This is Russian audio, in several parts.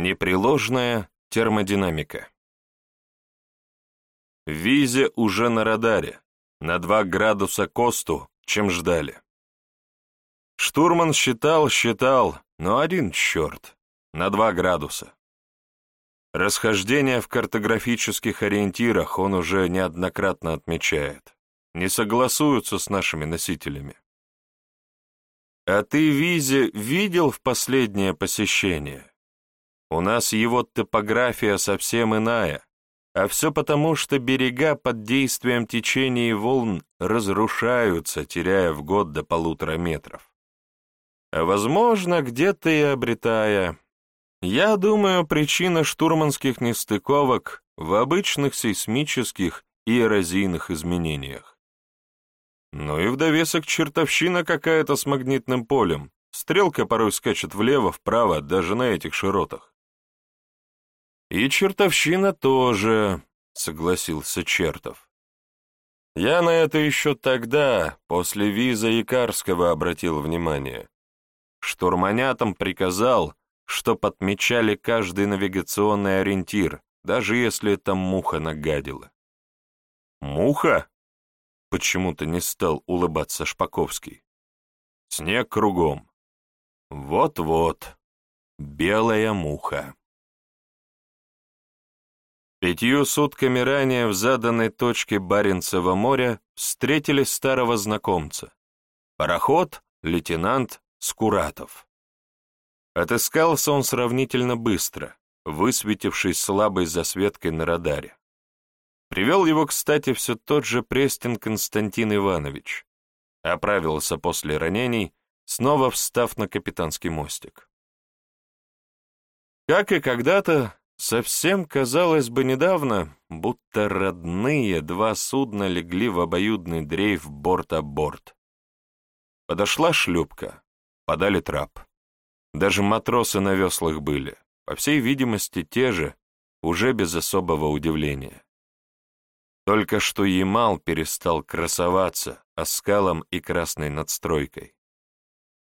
Непреложная термодинамика. Визе уже на радаре, на 2 градуса косту, чем ждали. Штурман считал, считал, но один черт, на 2 градуса. Расхождение в картографических ориентирах он уже неоднократно отмечает. Не согласуются с нашими носителями. А ты, Визе, видел в последнее посещение? У нас его топография совсем иная, а все потому, что берега под действием течения и волн разрушаются, теряя в год до полутора метров. А возможно, где-то и обретая. Я думаю, причина штурманских нестыковок в обычных сейсмических и эрозийных изменениях. Ну и в довесок чертовщина какая-то с магнитным полем. Стрелка порой скачет влево-вправо, даже на этих широтах. «И чертовщина тоже», — согласился Чертов. Я на это еще тогда, после виза Икарского, обратил внимание. Штурманятам приказал, что подмечали каждый навигационный ориентир, даже если там муха нагадила. «Муха?» — почему-то не стал улыбаться Шпаковский. «Снег кругом. Вот-вот, белая муха». Пятью сутками ранее в заданной точке Баренцева моря встретили старого знакомца. Пароход, лейтенант Скуратов. Отыскался он сравнительно быстро, высветившись слабой засветкой на радаре. Привел его, кстати, все тот же Престин Константин Иванович. Оправился после ранений, снова встав на капитанский мостик. Как и когда-то, Совсем, казалось бы, недавно, будто родные два судна легли в обоюдный дрейф борт о борт. Подошла шлюпка, подали трап. Даже матросы на веслах были, по всей видимости, те же, уже без особого удивления. Только что Ямал перестал красоваться оскалом и красной надстройкой.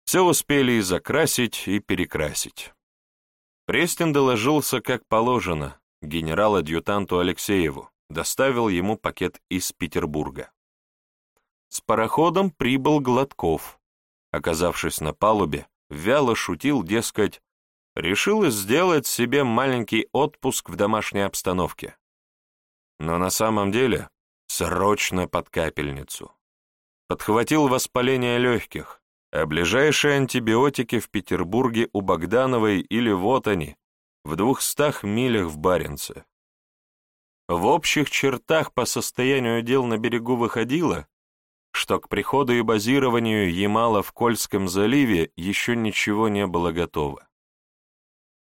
Все успели и закрасить, и перекрасить. Престин доложился как положено генерал-адъютанту Алексееву, доставил ему пакет из Петербурга. С пароходом прибыл Гладков. Оказавшись на палубе, вяло шутил, дескать, решил сделать себе маленький отпуск в домашней обстановке. Но на самом деле срочно под капельницу. Подхватил воспаление легких, а ближайшие антибиотики в Петербурге у Богдановой или вот они, в двухстах милях в Баренце. В общих чертах по состоянию дел на берегу выходило, что к приходу и базированию Ямала в Кольском заливе еще ничего не было готово.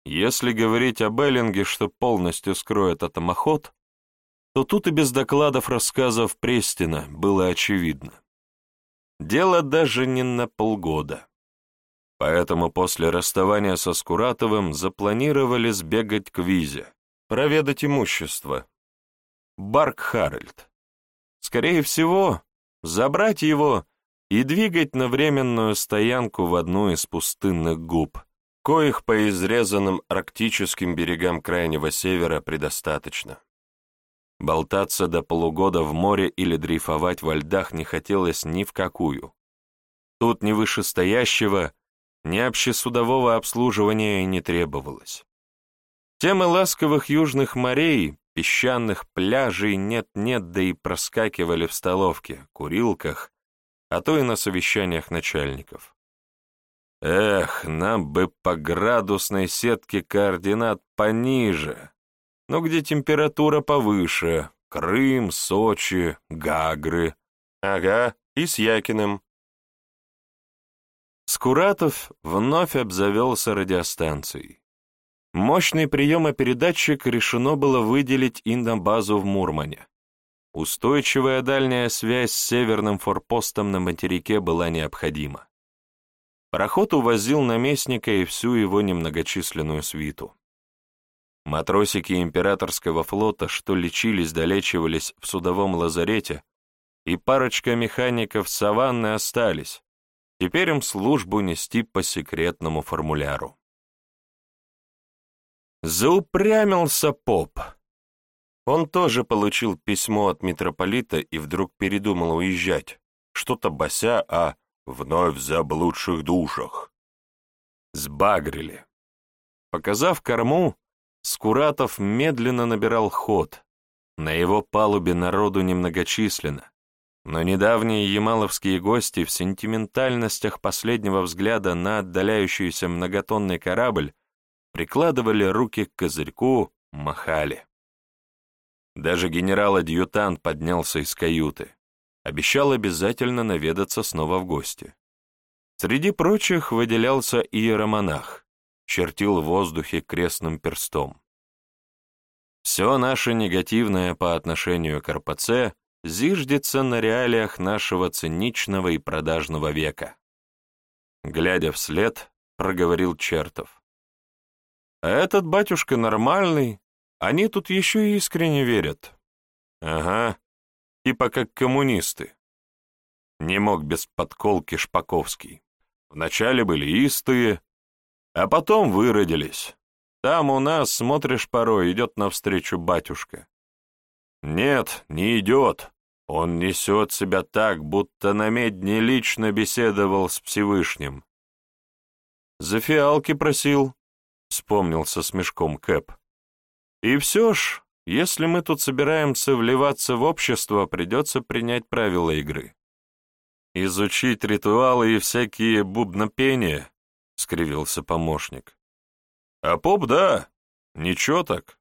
Если говорить об Эллинге, что полностью скроет атомоход, то тут и без докладов рассказов Престина было очевидно. Дело даже не на полгода. Поэтому после расставания со Скуратовым запланировали сбегать к Визе, проведать имущество. Барк Харальд. Скорее всего, забрать его и двигать на временную стоянку в одну из пустынных губ, коих по изрезанным арктическим берегам Крайнего Севера предостаточно. Болтаться до полугода в море или дрейфовать во льдах не хотелось ни в какую. Тут ни вышестоящего, ни общесудового обслуживания не требовалось. Темы ласковых южных морей, песчаных пляжей нет-нет, да и проскакивали в столовке, курилках, а то и на совещаниях начальников. Эх, нам бы по градусной сетке координат пониже, но где температура повыше, Крым, Сочи, Гагры. Ага, и с Якиным. Скуратов вновь обзавелся радиостанцией. Мощный приемопередатчик решено было выделить и на базу в Мурмане. Устойчивая дальняя связь с северным форпостом на материке была необходима. Пароход увозил наместника и всю его немногочисленную свиту. Матросики императорского флота, что лечились-долечивались в судовом лазарете, и парочка механиков саванны остались. Теперь им службу нести по секретному формуляру. Заупрямился поп. Он тоже получил письмо от митрополита и вдруг передумал уезжать, что-то бося о вновь заблудших душах. Сбагрили. Показав корму, Скуратов медленно набирал ход. На его палубе народу немногочисленно, но недавние ямаловские гости в сентиментальностях последнего взгляда на отдаляющийся многотонный корабль прикладывали руки к козырьку, махали. Даже генерал-адъютант поднялся из каюты. Обещал обязательно наведаться снова в гости. Среди прочих выделялся иеромонах, чертил в воздухе крестным перстом. Все наше негативное по отношению к РПЦ зиждется на реалиях нашего циничного и продажного века. Глядя вслед, проговорил Чертов. А этот батюшка нормальный, они тут еще искренне верят. Ага, типа как коммунисты. Не мог без подколки Шпаковский. Вначале были истые, а потом выродились. Там у нас, смотришь порой, идет навстречу батюшка. Нет, не идет, он несет себя так, будто на медне лично беседовал с Всевышним. «За фиалки просил», — вспомнился с мешком Кэп. «И все ж, если мы тут собираемся вливаться в общество, придется принять правила игры. Изучить ритуалы и всякие бубнопения», — скривился помощник. «А поп, да, ничего так.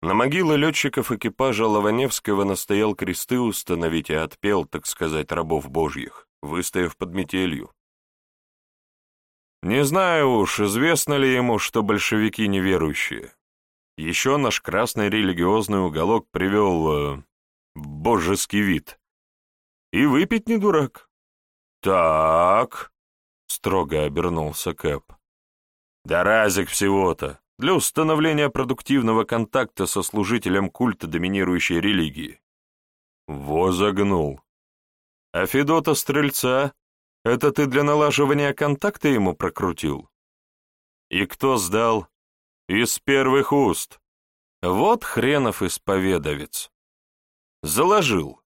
На могилы летчиков экипажа Лаваневского настоял кресты установить и отпел, так сказать, рабов божьих, выстояв под метелью. Не знаю уж, известно ли ему, что большевики неверующие. Еще наш красный религиозный уголок привел э, божеский вид. И выпить не дурак. «Так», — строго обернулся Кэп. «Да разик всего-то для установления продуктивного контакта со служителем культа доминирующей религии. Возогнул. А Федота Стрельца, это ты для налаживания контакта ему прокрутил? И кто сдал? Из первых уст. Вот хренов исповедовец. Заложил.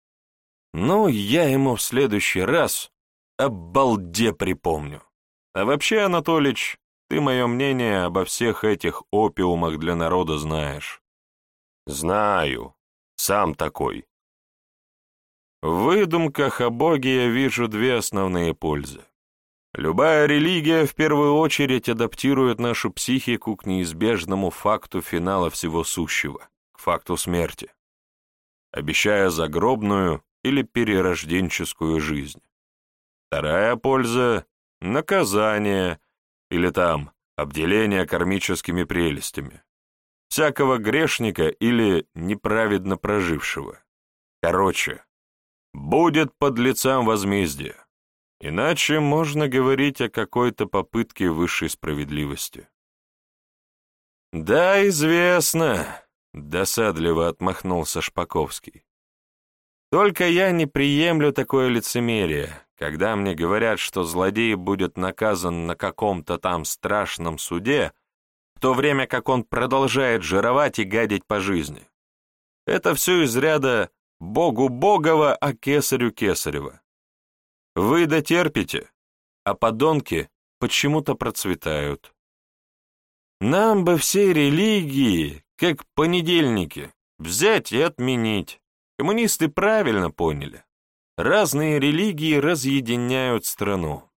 Ну, я ему в следующий раз обалде припомню. А вообще, Анатолич, ты мое мнение обо всех этих опиумах для народа знаешь. Знаю. Сам такой. В выдумках о Боге я вижу две основные пользы. Любая религия в первую очередь адаптирует нашу психику к неизбежному факту финала всего сущего, к факту смерти, обещая загробную или перерожденческую жизнь. Вторая польза — наказание — или там обделение кармическими прелестями, всякого грешника или неправедно прожившего. Короче, будет под лицам возмездие, иначе можно говорить о какой-то попытке высшей справедливости. «Да, известно», — досадливо отмахнулся Шпаковский. «Только я не приемлю такое лицемерие, когда мне говорят, что злодей будет наказан на каком-то там страшном суде, в то время как он продолжает жировать и гадить по жизни. Это все из ряда «Богу Богова, а кесарю Кесарева». Вы дотерпите, а подонки почему-то процветают. Нам бы все религии, как понедельники, взять и отменить. Коммунисты правильно поняли. Разные религии разъединяют страну.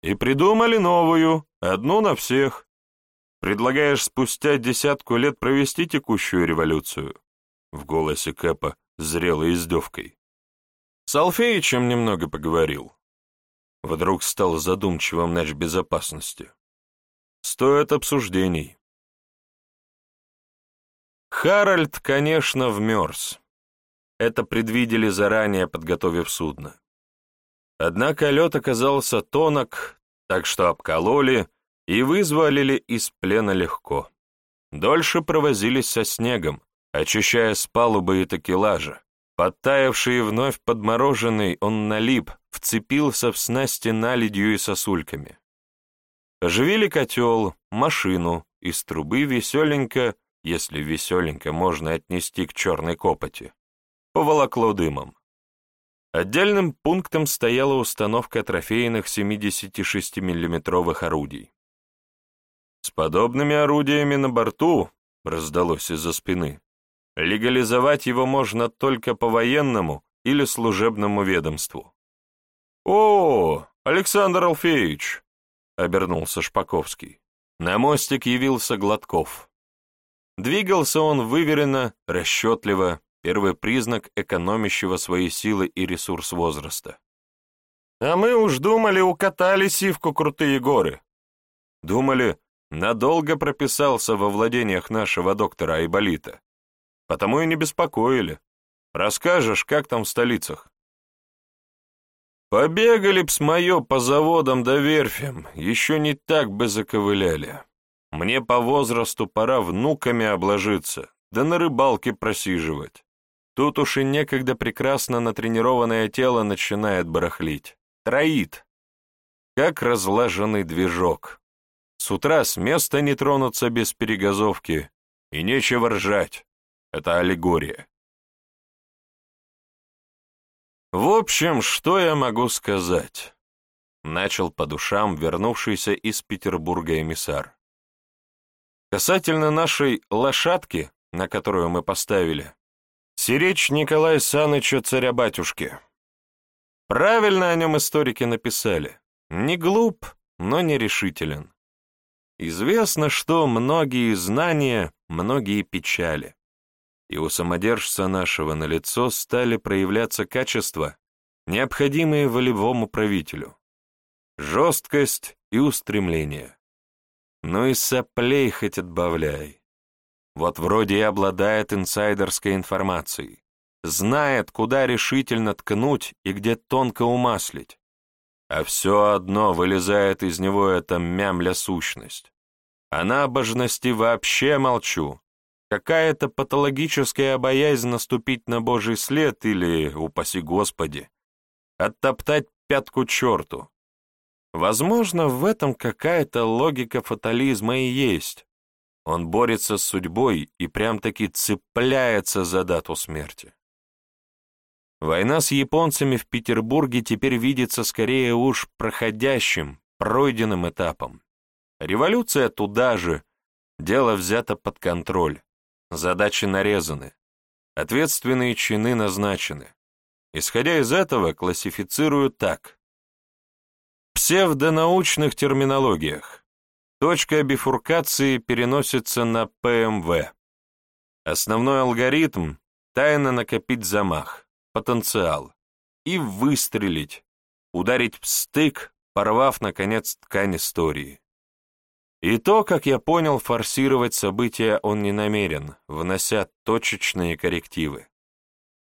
И придумали новую, одну на всех. Предлагаешь спустя десятку лет провести текущую революцию? В голосе Кэпа зрелой издевкой. С Алфеичем немного поговорил. Вдруг стал задумчивым нач безопасности. Стоит обсуждений. Харальд, конечно, вмерз. Это предвидели заранее, подготовив судно. Однако лед оказался тонок, так что обкололи и вызволили из плена легко. Дольше провозились со снегом, очищая с палубы и такелажа. Подтаявший и вновь подмороженный, он налип, вцепился в снасти наледью и сосульками. Оживили котел, машину из трубы веселенько, если веселенько можно отнести к черной копоти, поволокло дымом. Отдельным пунктом стояла установка трофейных 76 миллиметровых орудий. С подобными орудиями на борту, раздалось из-за спины, легализовать его можно только по военному или служебному ведомству. «О, Александр Алфеевич!» — обернулся Шпаковский. На мостик явился Гладков. Двигался он выверенно, расчетливо, первый признак экономящего свои силы и ресурс возраста. «А мы уж думали, укатали сивку крутые горы. Думали, надолго прописался во владениях нашего доктора Айболита. Потому и не беспокоили. Расскажешь, как там в столицах?» Побегали б с моё по заводам да верфям, еще не так бы заковыляли. Мне по возрасту пора внуками обложиться, да на рыбалке просиживать. Тут уж и некогда прекрасно натренированное тело начинает барахлить. Троит. Как разлаженный движок. С утра с места не тронуться без перегазовки, и нечего ржать. Это аллегория. В общем, что я могу сказать? Начал по душам вернувшийся из Петербурга эмиссар. Касательно нашей лошадки, на которую мы поставили, сиречь Николая Саныча царя-батюшки. Правильно о нем историки написали. Не глуп, но не решителен. Известно, что многие знания, многие печали и у самодержца нашего на лицо стали проявляться качества, необходимые волевому правителю. Жесткость и устремление. Ну и соплей хоть отбавляй. Вот вроде и обладает инсайдерской информацией, знает, куда решительно ткнуть и где тонко умаслить. А все одно вылезает из него эта мямля-сущность. А на обожности вообще молчу, какая-то патологическая боязнь наступить на Божий след или, упаси Господи, оттоптать пятку черту. Возможно, в этом какая-то логика фатализма и есть. Он борется с судьбой и прям-таки цепляется за дату смерти. Война с японцами в Петербурге теперь видится скорее уж проходящим, пройденным этапом. Революция туда же, дело взято под контроль. Задачи нарезаны. Ответственные чины назначены. Исходя из этого, классифицирую так. В псевдонаучных терминологиях. Точка бифуркации переносится на ПМВ. Основной алгоритм — тайно накопить замах, потенциал, и выстрелить, ударить в стык, порвав, наконец, ткань истории. И то, как я понял, форсировать события он не намерен, внося точечные коррективы.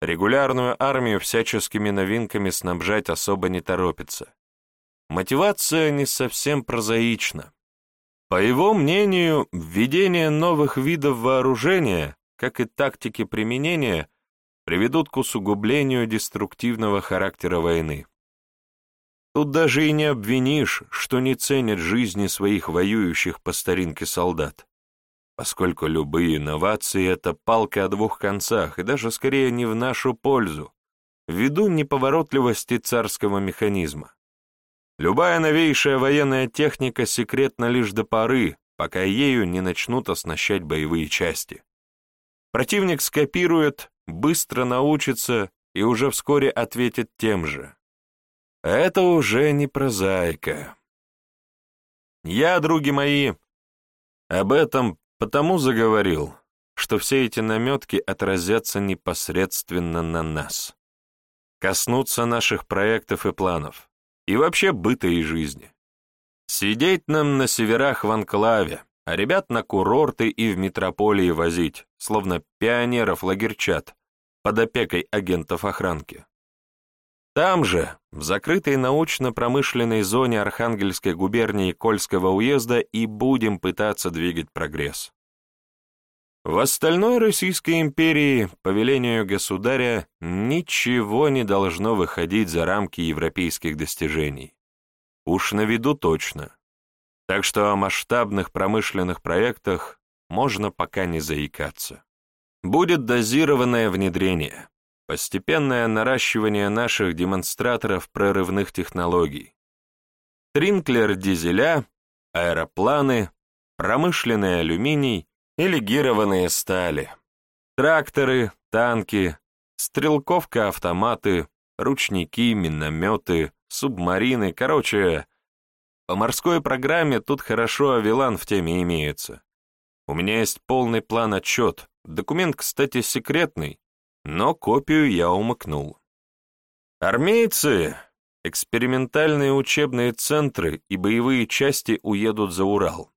Регулярную армию всяческими новинками снабжать особо не торопится. Мотивация не совсем прозаична. По его мнению, введение новых видов вооружения, как и тактики применения, приведут к усугублению деструктивного характера войны. Тут даже и не обвинишь, что не ценят жизни своих воюющих по старинке солдат, поскольку любые инновации — это палка о двух концах, и даже скорее не в нашу пользу, ввиду неповоротливости царского механизма. Любая новейшая военная техника секретна лишь до поры, пока ею не начнут оснащать боевые части. Противник скопирует, быстро научится и уже вскоре ответит тем же. Это уже не прозаика. Я, други мои, об этом потому заговорил, что все эти наметки отразятся непосредственно на нас, коснутся наших проектов и планов, и вообще быта и жизни. Сидеть нам на северах в анклаве, а ребят на курорты и в метрополии возить, словно пионеров-лагерчат, под опекой агентов охранки. Там же, в закрытой научно-промышленной зоне Архангельской губернии Кольского уезда и будем пытаться двигать прогресс. В остальной Российской империи, по велению государя, ничего не должно выходить за рамки европейских достижений. Уж на виду точно. Так что о масштабных промышленных проектах можно пока не заикаться. Будет дозированное внедрение, постепенное наращивание наших демонстраторов прорывных технологий. Тринклер дизеля, аэропланы, промышленный алюминий и легированные стали, тракторы, танки, стрелковка-автоматы, ручники, минометы, субмарины, короче, по морской программе тут хорошо Авилан в теме имеется. У меня есть полный план-отчет, документ, кстати, секретный, но копию я умыкнул. Армейцы, экспериментальные учебные центры и боевые части уедут за Урал.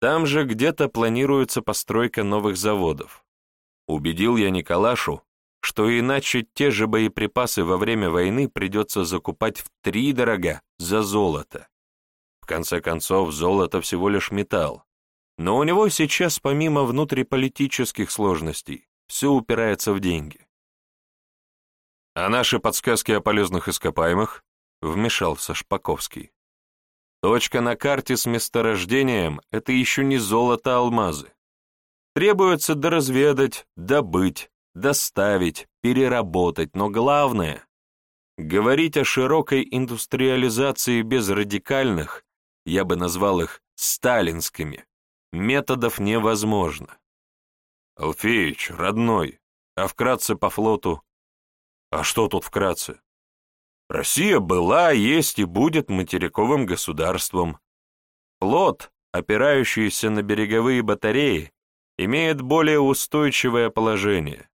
Там же где-то планируется постройка новых заводов. Убедил я Николашу, что иначе те же боеприпасы во время войны придется закупать в три дорога за золото. В конце концов, золото всего лишь металл. Но у него сейчас, помимо внутриполитических сложностей, все упирается в деньги. «А наши подсказки о полезных ископаемых?» — вмешался Шпаковский. «Точка на карте с месторождением — это еще не золото, а алмазы. Требуется доразведать, добыть, доставить, переработать, но главное — говорить о широкой индустриализации без радикальных, я бы назвал их сталинскими, методов невозможно. Алфеич, родной, а вкратце по флоту? А что тут вкратце? Россия была, есть и будет материковым государством. Флот, опирающийся на береговые батареи, имеет более устойчивое положение,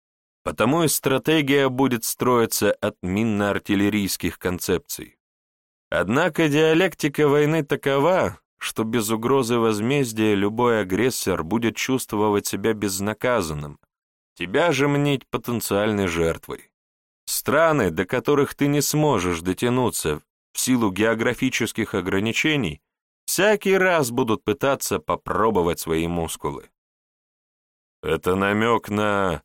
потому и стратегия будет строиться от минно-артиллерийских концепций. Однако диалектика войны такова, что без угрозы возмездия любой агрессор будет чувствовать себя безнаказанным, тебя же мнить потенциальной жертвой. Страны, до которых ты не сможешь дотянуться в силу географических ограничений, всякий раз будут пытаться попробовать свои мускулы. Это намек на...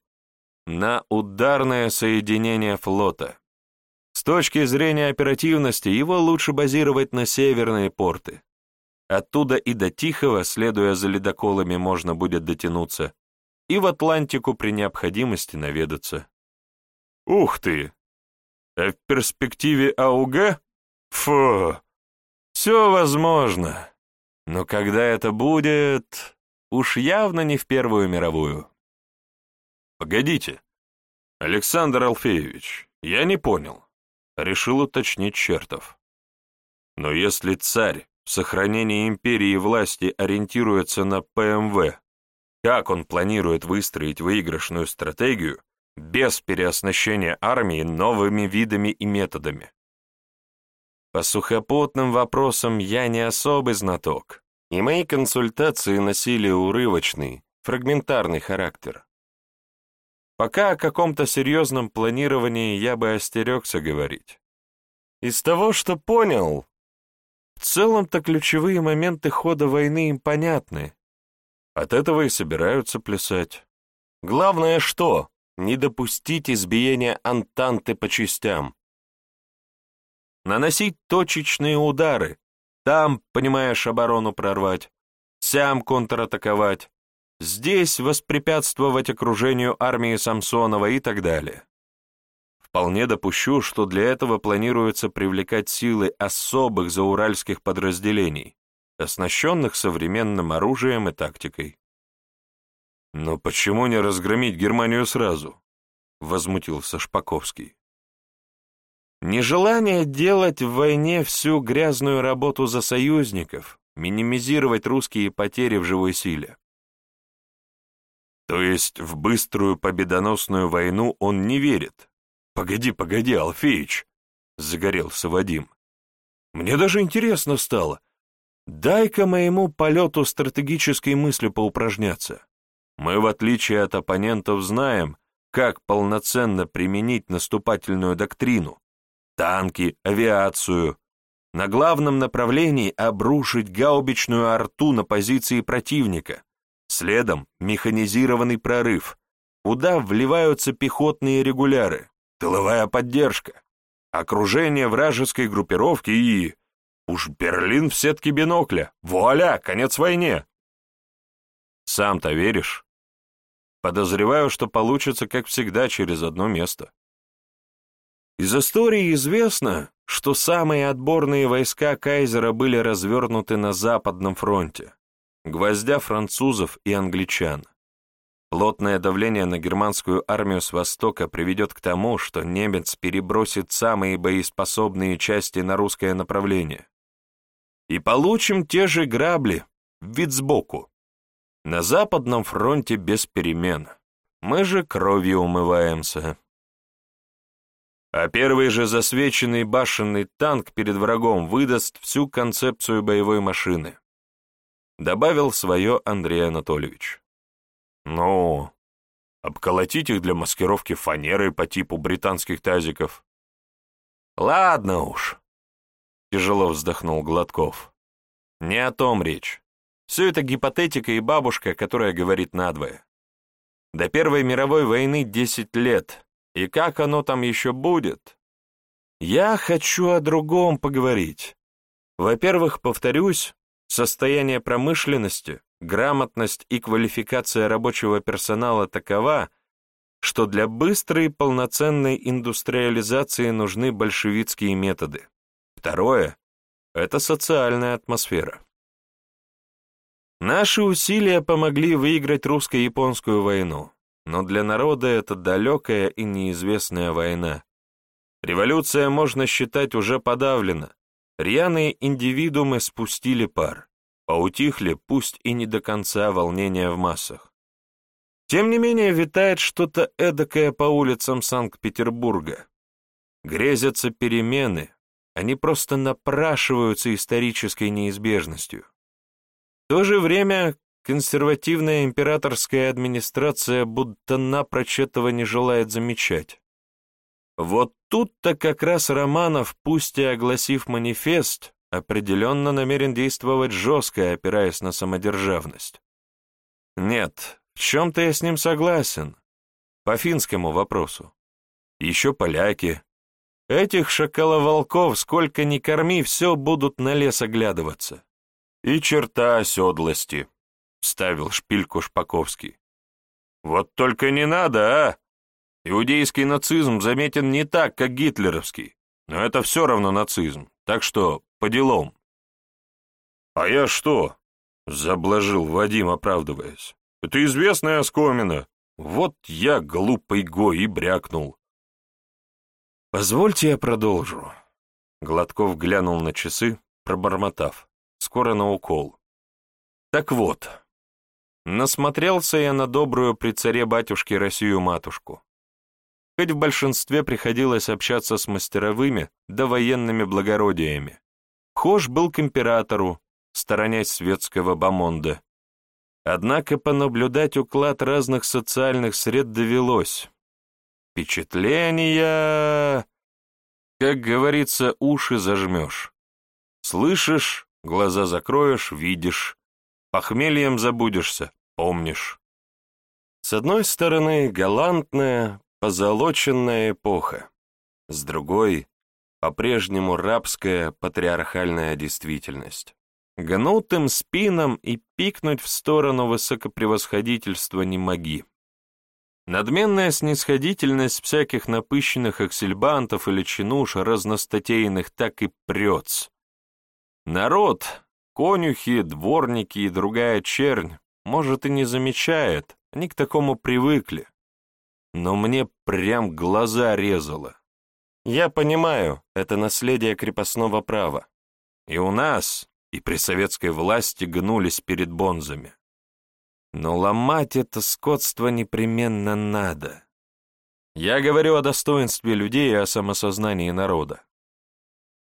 на ударное соединение флота. С точки зрения оперативности его лучше базировать на северные порты. Оттуда и до Тихого, следуя за ледоколами, можно будет дотянуться, и в Атлантику при необходимости наведаться. Ух ты! А в перспективе АУГ? Фу! Все возможно. Но когда это будет, уж явно не в Первую мировую. Погодите. Александр Алфеевич, я не понял. Решил уточнить Чертов. Но если царь в сохранении империи и власти ориентируется на ПМВ, как он планирует выстроить выигрышную стратегию без переоснащения армии новыми видами и методами? По сухопутным вопросам я не особый знаток, и мои консультации носили урывочный, фрагментарный характер. Пока о каком-то серьезном планировании я бы остерегся говорить. Из того, что понял, в целом-то ключевые моменты хода войны им понятны. От этого и собираются плясать. Главное что? Не допустить избиения Антанты по частям. Наносить точечные удары. Там, понимаешь, оборону прорвать. Сям контратаковать. Здесь воспрепятствовать окружению армии Самсонова и так далее. Вполне допущу, что для этого планируется привлекать силы особых зауральских подразделений, оснащенных современным оружием и тактикой. «Но почему не разгромить Германию сразу?» — возмутился Шпаковский. Нежелание делать в войне всю грязную работу за союзников, минимизировать русские потери в живой силе. То есть в быструю победоносную войну он не верит, «Погоди, погоди, Алфеич!» — загорелся Вадим. «Мне даже интересно стало. Дай-ка моему полету стратегической мыслью поупражняться. Мы, в отличие от оппонентов, знаем, как полноценно применить наступательную доктрину, танки, авиацию, на главном направлении обрушить гаубичную арту на позиции противника, следом механизированный прорыв, куда вливаются пехотные регуляры, тыловая поддержка, окружение вражеской группировки и Уж Берлин в сетке бинокля. Вуаля, конец войне. Сам-то веришь? Подозреваю, что получится, как всегда, через одно место. Из истории известно, что самые отборные войска кайзера были развернуты на Западном фронте, гвоздя французов и англичан. Плотное давление на германскую армию с востока приведет к тому, что немец перебросит самые боеспособные части на русское направление. И получим те же грабли, вид сбоку. На Западном фронте без перемен. Мы же кровью умываемся. А первый же засвеченный башенный танк перед врагом выдаст всю концепцию боевой машины. Добавил свое Андрей Анатольевич. Ну, обколотить их для маскировки фанерой по типу британских тазиков. Ладно уж, тяжело вздохнул Гладков. Не о том речь. Все это гипотетика и бабушка, которая говорит надвое. До Первой мировой войны 10 лет, и как оно там еще будет? Я хочу о другом поговорить. Во-первых, повторюсь, состояние промышленности грамотность и квалификация рабочего персонала такова, что для быстрой и полноценной индустриализации нужны большевистские методы. Второе – это социальная атмосфера. Наши усилия помогли выиграть русско-японскую войну, но для народа это далекая и неизвестная война. Революция, можно считать, уже подавлена. Рьяные индивидуумы спустили пар. Поутихли, пусть и не до конца, волнения в массах. Тем не менее, витает что-то эдакое по улицам Санкт-Петербурга. Грезятся перемены, они просто напрашиваются исторической неизбежностью. То же время консервативная императорская администрация будто напрочь этого не желает замечать. Вот тут-то как раз Романов, пусть и огласив манифест, определенно намерен действовать жестко, опираясь на самодержавность. Нет, в чем-то я с ним согласен. По финскому вопросу. Еще поляки. Этих шакаловолков сколько ни корми, все будут на лес оглядываться. И черта оседлости, — вставил шпильку Шпаковский. Вот только не надо, а! Иудейский нацизм заметен не так, как гитлеровский, но это все равно нацизм, так что по делам. «А я что?» — заблажил Вадим, оправдываясь. «Это известная оскомина. Вот я, глупый гой, и брякнул». «Позвольте я продолжу». Гладков глянул на часы, пробормотав. «Скоро на укол». «Так вот, насмотрелся я на добрую при царе-батюшке Россию-матушку. Хоть в большинстве приходилось общаться с мастеровыми да военными благородиями, Вхож был к императору, сторонясь светского бомонда. Однако понаблюдать уклад разных социальных сред довелось. Впечатления... Как говорится, уши зажмешь. Слышишь, глаза закроешь, видишь. Похмельем забудешься, помнишь. С одной стороны, галантная, позолоченная эпоха. С другой по-прежнему рабская патриархальная действительность. Гнутым спинам и пикнуть в сторону высокопревосходительства не моги. Надменная снисходительность всяких напыщенных аксельбантов или чинуш разностатейных так и прется. Народ, конюхи, дворники и другая чернь, может, и не замечает, они к такому привыкли. Но мне прям глаза резало. Я понимаю, это наследие крепостного права. И у нас, и при советской власти гнулись перед бонзами. Но ломать это скотство непременно надо. Я говорю о достоинстве людей и о самосознании народа.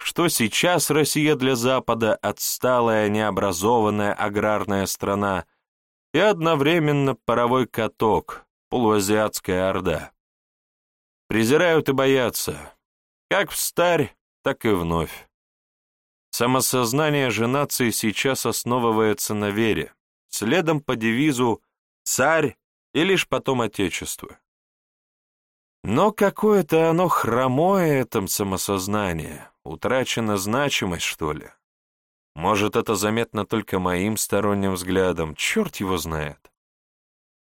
Что сейчас Россия для Запада отсталая, необразованная аграрная страна и одновременно паровой каток, полуазиатская орда. Презирают и боятся, как в старь, так и вновь. Самосознание же нации сейчас основывается на вере, следом по девизу «Царь» и лишь потом Отечество. Но какое-то оно хромое, этом самосознание, утрачена значимость, что ли. Может, это заметно только моим сторонним взглядом, черт его знает.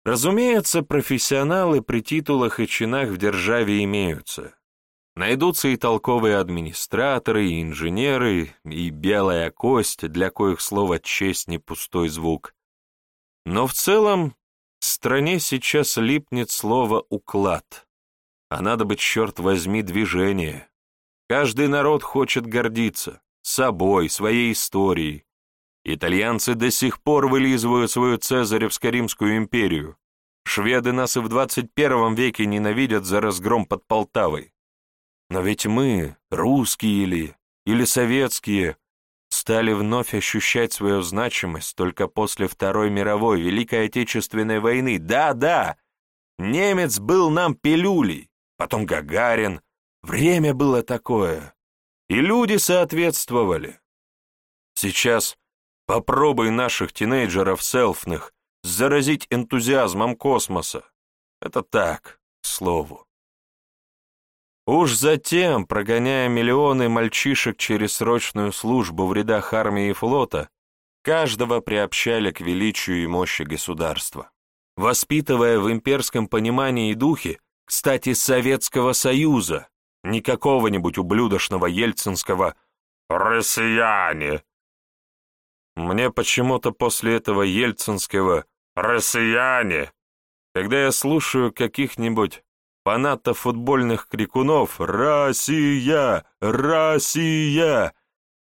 Разумеется, профессионалы при титулах и чинах в державе имеются. Найдутся и толковые администраторы, и инженеры, и белая кость, для коих слово «честь» не пустой звук. Но в целом в стране сейчас липнет слово «уклад», а надо быть, черт возьми, движение. Каждый народ хочет гордиться собой, своей историей. Итальянцы до сих пор вылизывают свою Цезаревско-Римскую империю. Шведы нас и в 21 веке ненавидят за разгром под Полтавой. Но ведь мы, русские или, или советские, стали вновь ощущать свою значимость только после Второй мировой Великой Отечественной войны. Да-да, немец был нам пилюлей, потом Гагарин. Время было такое. И люди соответствовали. Сейчас попробуй наших тинейджеров селфных заразить энтузиазмом космоса. Это так, к слову. Уж затем, прогоняя миллионы мальчишек через срочную службу в рядах армии и флота, каждого приобщали к величию и мощи государства. Воспитывая в имперском понимании и духе, кстати, Советского Союза, не какого-нибудь ублюдочного ельцинского «россияне». Мне почему-то после этого ельцинского «россияне», когда я слушаю каких-нибудь фанатов футбольных крикунов «Россия! Россия!»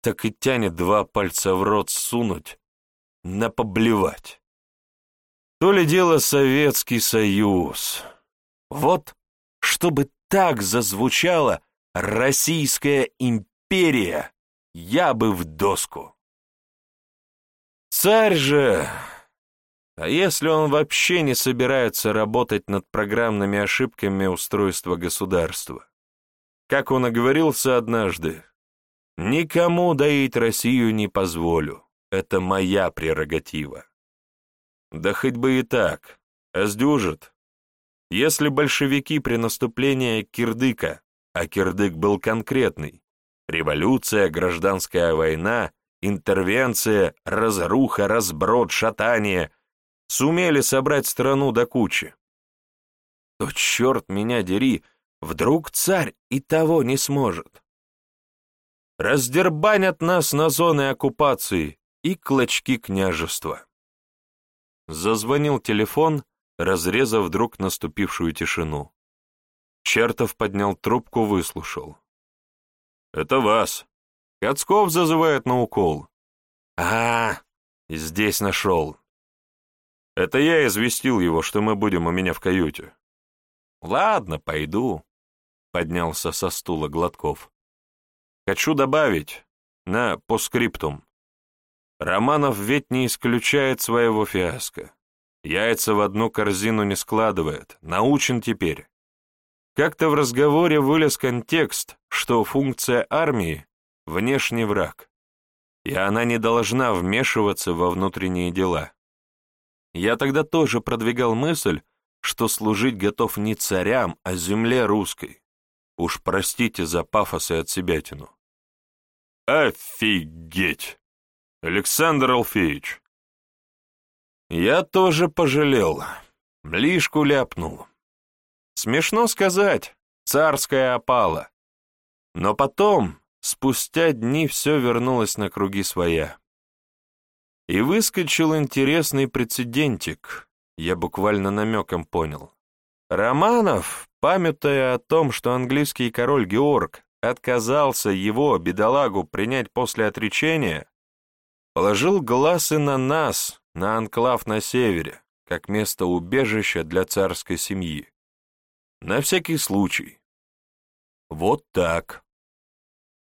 так и тянет два пальца в рот сунуть, на поблевать. То ли дело Советский Союз. Вот, чтобы так зазвучала Российская империя, я бы в доску. Царь же, а если он вообще не собирается работать над программными ошибками устройства государства? Как он оговорился однажды, «Никому доить Россию не позволю, это моя прерогатива». Да хоть бы и так, а сдюжит. Если большевики при наступлении Кирдыка, а Кирдык был конкретный, революция, гражданская война, интервенция, разруха, разброд, шатание, сумели собрать страну до кучи. То черт меня дери, вдруг царь и того не сможет. Раздербанят нас на зоны оккупации и клочки княжества. Зазвонил телефон, разрезав вдруг наступившую тишину. Чертов поднял трубку, выслушал. «Это вас. Кацков зазывает на укол». «А, здесь нашел. Это я известил его, что мы будем у меня в каюте. Ладно, пойду, поднялся со стула Гладков. Хочу добавить, на поскриптум. Романов ведь не исключает своего фиаско. Яйца в одну корзину не складывает, научен теперь. Как-то в разговоре вылез контекст, что функция армии — внешний враг, и она не должна вмешиваться во внутренние дела. Я тогда тоже продвигал мысль, что служить готов не царям, а земле русской. Уж простите за пафос и отсебятину. Офигеть! Александр Алфеевич! Я тоже пожалел. Лишку ляпнул. Смешно сказать, царская опала. Но потом, спустя дни, все вернулось на круги своя. И выскочил интересный прецедентик, я буквально намеком понял. Романов, памятая о том, что английский король Георг отказался его, бедолагу, принять после отречения, положил глаз и на нас, на анклав на севере, как место убежища для царской семьи. На всякий случай. Вот так.